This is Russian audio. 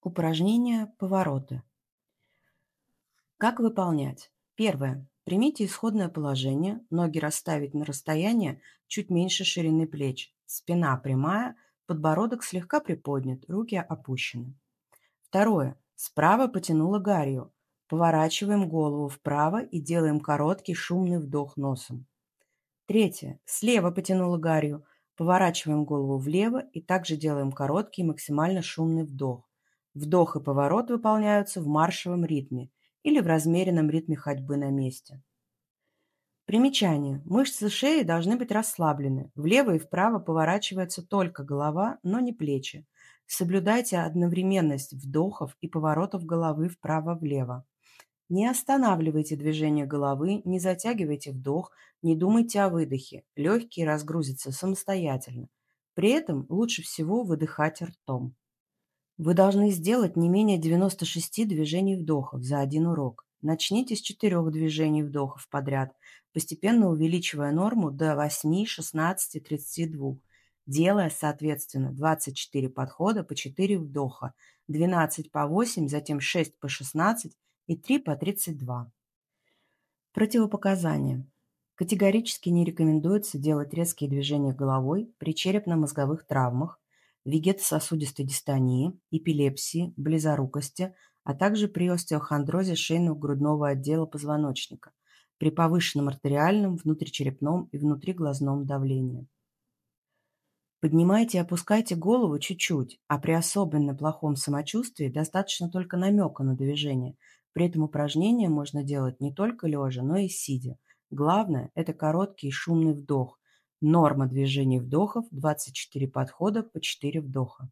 Упражнение «Повороты». Как выполнять? Первое. Примите исходное положение, ноги расставить на расстояние чуть меньше ширины плеч, спина прямая, подбородок слегка приподнят, руки опущены. Второе. Справа потянула гарью. Поворачиваем голову вправо и делаем короткий шумный вдох носом. Третье. Слева потянула гарью. Поворачиваем голову влево и также делаем короткий максимально шумный вдох. Вдох и поворот выполняются в маршевом ритме или в размеренном ритме ходьбы на месте. Примечание. Мышцы шеи должны быть расслаблены. Влево и вправо поворачивается только голова, но не плечи. Соблюдайте одновременность вдохов и поворотов головы вправо-влево. Не останавливайте движение головы, не затягивайте вдох, не думайте о выдохе. Легкие разгрузятся самостоятельно. При этом лучше всего выдыхать ртом. Вы должны сделать не менее 96 движений вдохов за один урок. Начните с 4 движений вдохов подряд, постепенно увеличивая норму до 8, 16, 32, делая, соответственно, 24 подхода по 4 вдоха, 12 по 8, затем 6 по 16 и 3 по 32. Противопоказания. Категорически не рекомендуется делать резкие движения головой при черепно-мозговых травмах, вегетососудистой дистонии, эпилепсии, близорукости, а также при остеохондрозе шейного грудного отдела позвоночника, при повышенном артериальном, внутричерепном и внутриглазном давлении. Поднимайте и опускайте голову чуть-чуть, а при особенно плохом самочувствии достаточно только намека на движение. При этом упражнение можно делать не только лежа, но и сидя. Главное – это короткий шумный вдох, Норма движений вдохов – 24 подхода по 4 вдоха.